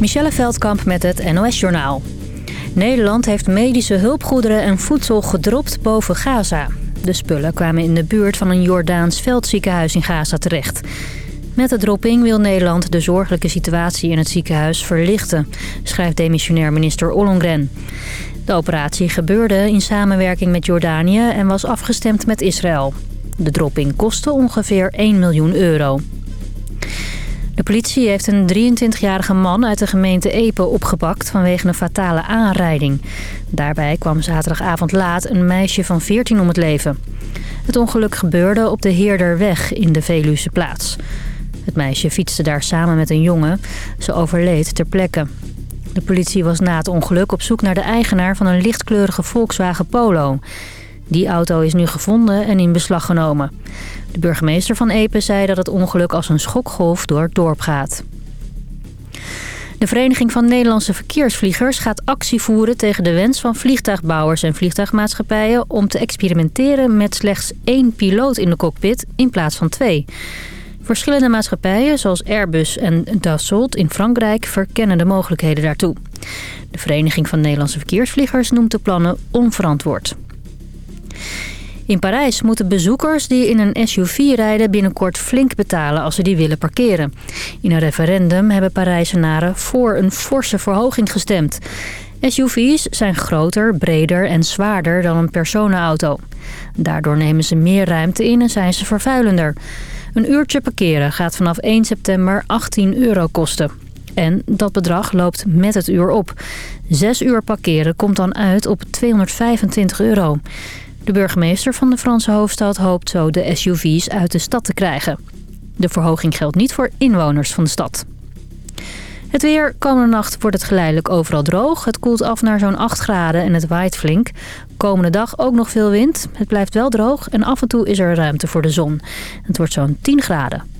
Michelle Veldkamp met het NOS-journaal. Nederland heeft medische hulpgoederen en voedsel gedropt boven Gaza. De spullen kwamen in de buurt van een Jordaans veldziekenhuis in Gaza terecht. Met de dropping wil Nederland de zorgelijke situatie in het ziekenhuis verlichten... schrijft demissionair minister Ollongren. De operatie gebeurde in samenwerking met Jordanië en was afgestemd met Israël. De dropping kostte ongeveer 1 miljoen euro. De politie heeft een 23-jarige man uit de gemeente Epe opgepakt vanwege een fatale aanrijding. Daarbij kwam zaterdagavond laat een meisje van 14 om het leven. Het ongeluk gebeurde op de Heerderweg in de Veluwse plaats. Het meisje fietste daar samen met een jongen. Ze overleed ter plekke. De politie was na het ongeluk op zoek naar de eigenaar van een lichtkleurige Volkswagen Polo. Die auto is nu gevonden en in beslag genomen. De burgemeester van Epe zei dat het ongeluk als een schokgolf door het dorp gaat. De Vereniging van Nederlandse Verkeersvliegers gaat actie voeren tegen de wens van vliegtuigbouwers en vliegtuigmaatschappijen om te experimenteren met slechts één piloot in de cockpit in plaats van twee. Verschillende maatschappijen zoals Airbus en Dassault in Frankrijk verkennen de mogelijkheden daartoe. De Vereniging van Nederlandse Verkeersvliegers noemt de plannen onverantwoord. In Parijs moeten bezoekers die in een SUV rijden binnenkort flink betalen als ze die willen parkeren. In een referendum hebben Parijzenaren voor een forse verhoging gestemd. SUV's zijn groter, breder en zwaarder dan een personenauto. Daardoor nemen ze meer ruimte in en zijn ze vervuilender. Een uurtje parkeren gaat vanaf 1 september 18 euro kosten. En dat bedrag loopt met het uur op. Zes uur parkeren komt dan uit op 225 euro. De burgemeester van de Franse hoofdstad hoopt zo de SUV's uit de stad te krijgen. De verhoging geldt niet voor inwoners van de stad. Het weer. Komende nacht wordt het geleidelijk overal droog. Het koelt af naar zo'n 8 graden en het waait flink. Komende dag ook nog veel wind. Het blijft wel droog en af en toe is er ruimte voor de zon. Het wordt zo'n 10 graden.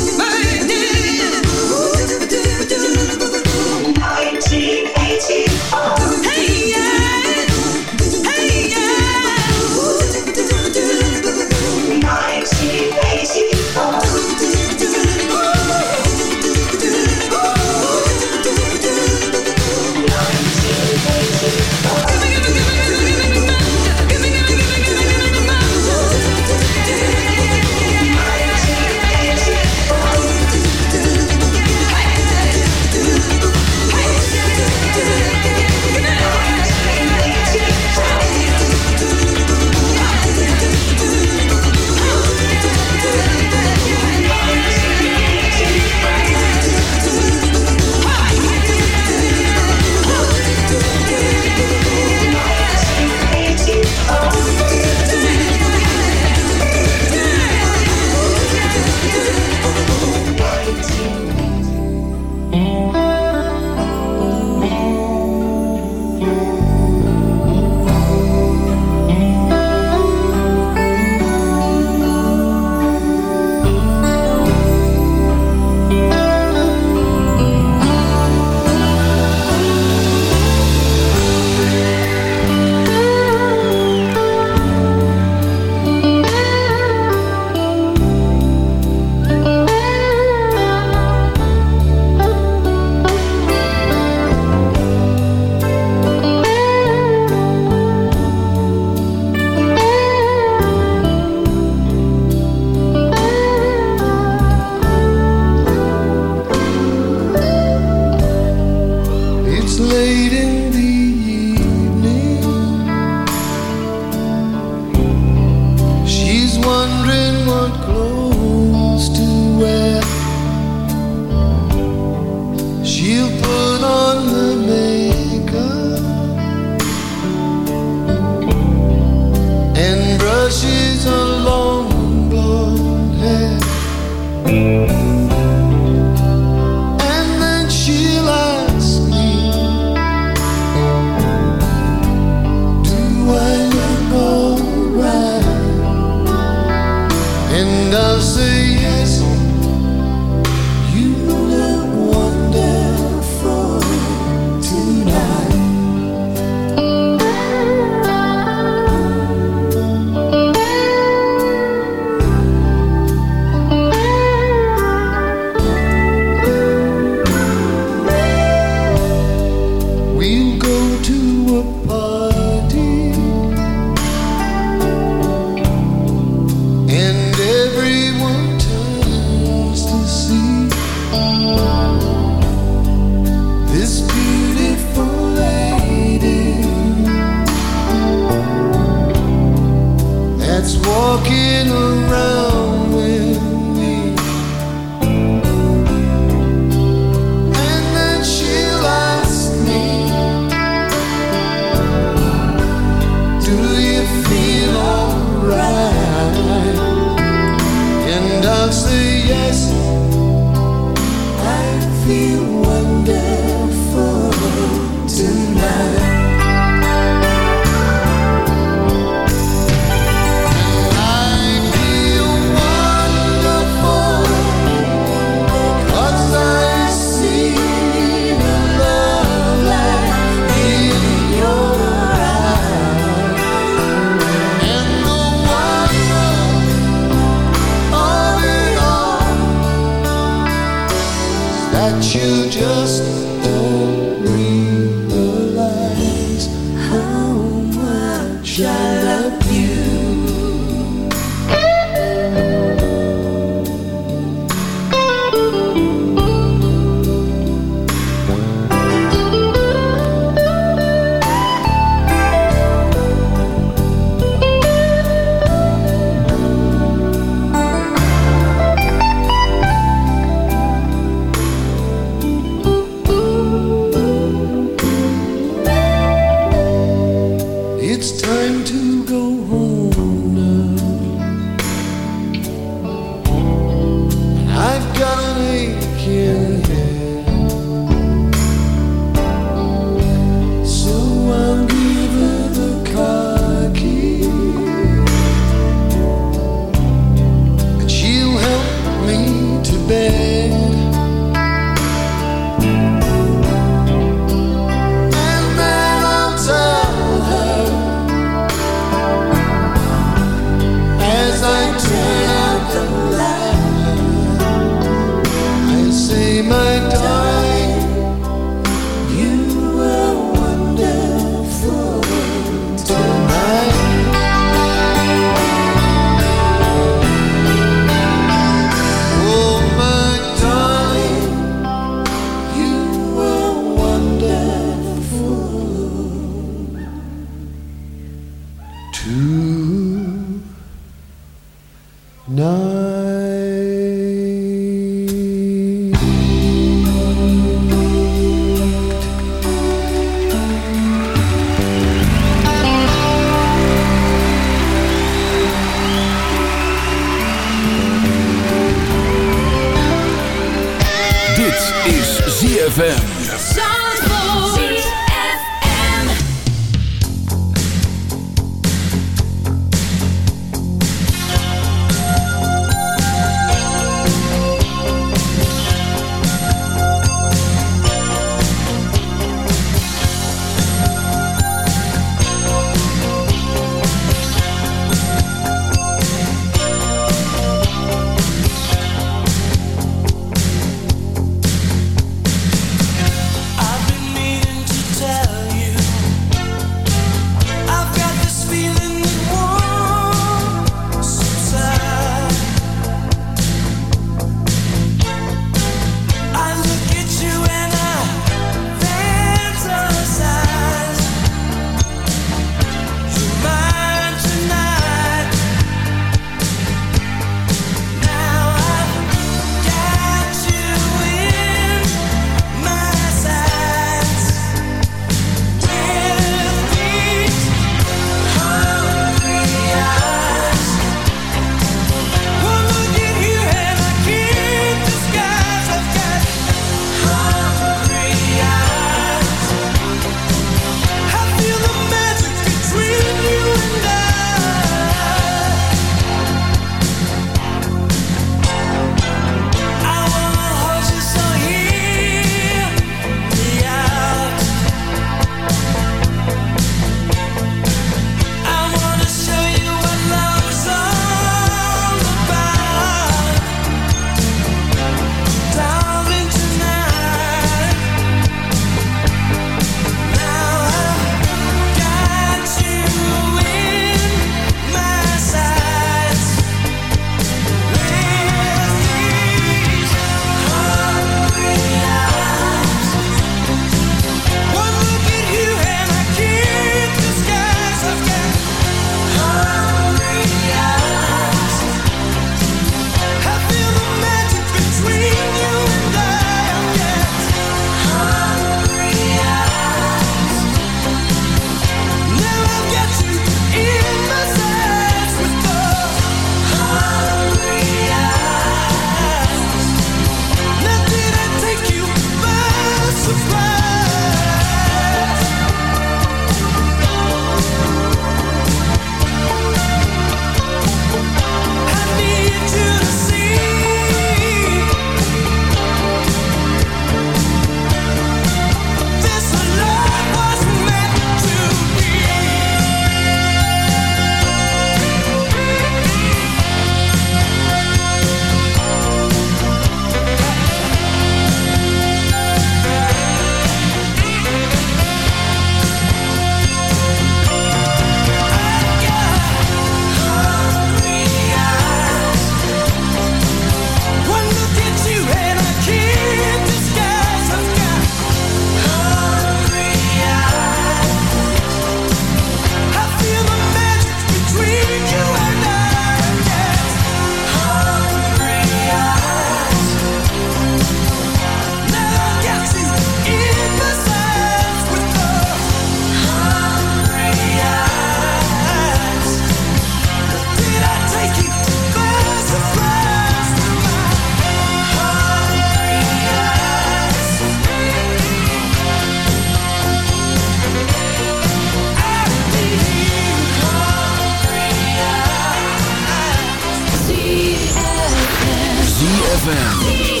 ZFM.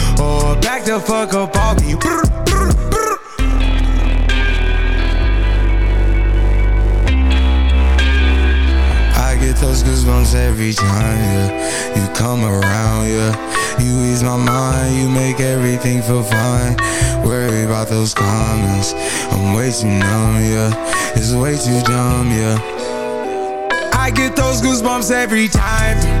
or back the fuck up off me. Brr, brr, brr. I get those goosebumps every time, yeah. You come around, yeah. You ease my mind, you make everything feel fine. Worry about those comments, I'm way too numb, yeah. It's way too dumb, yeah. I get those goosebumps every time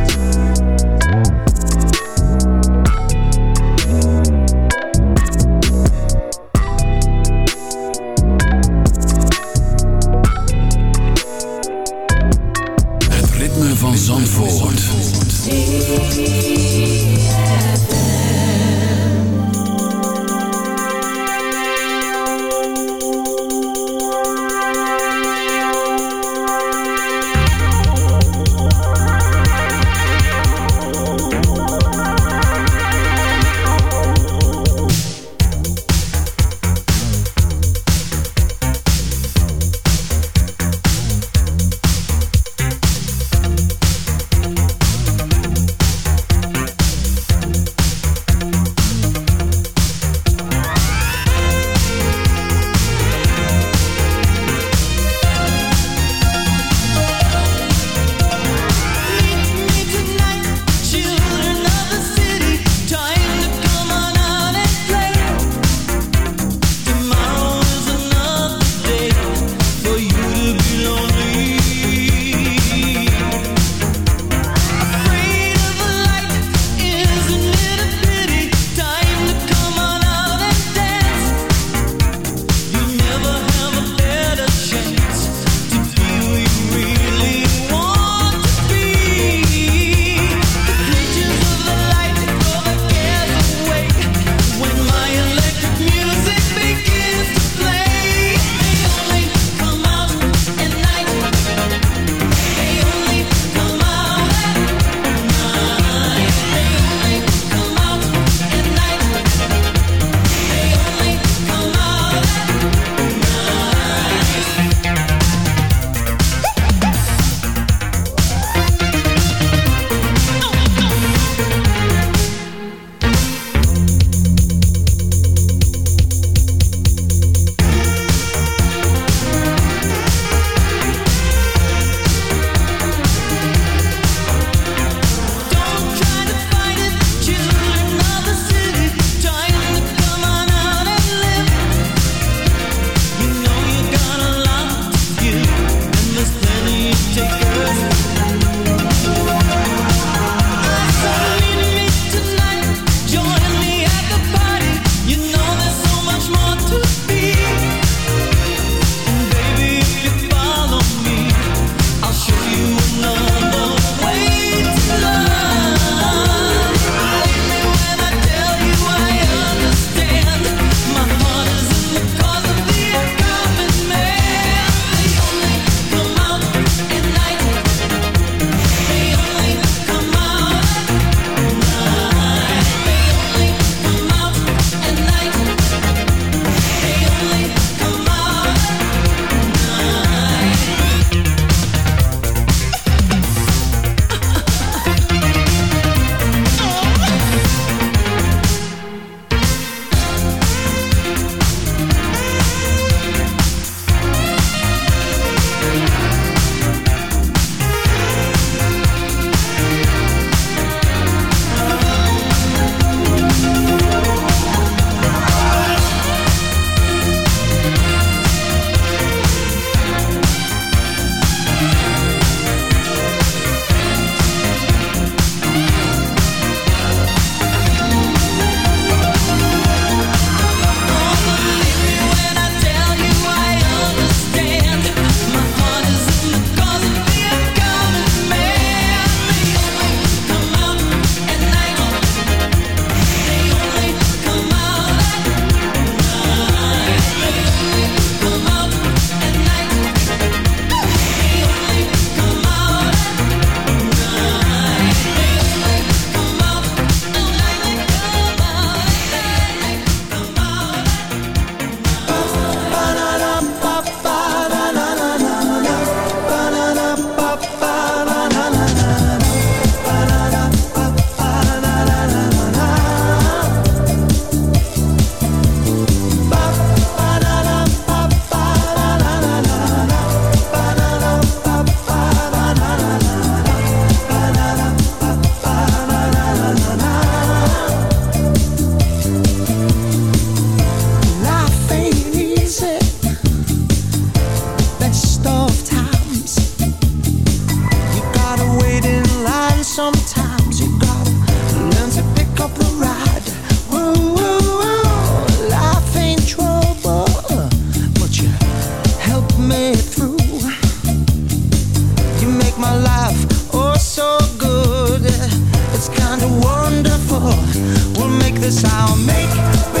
our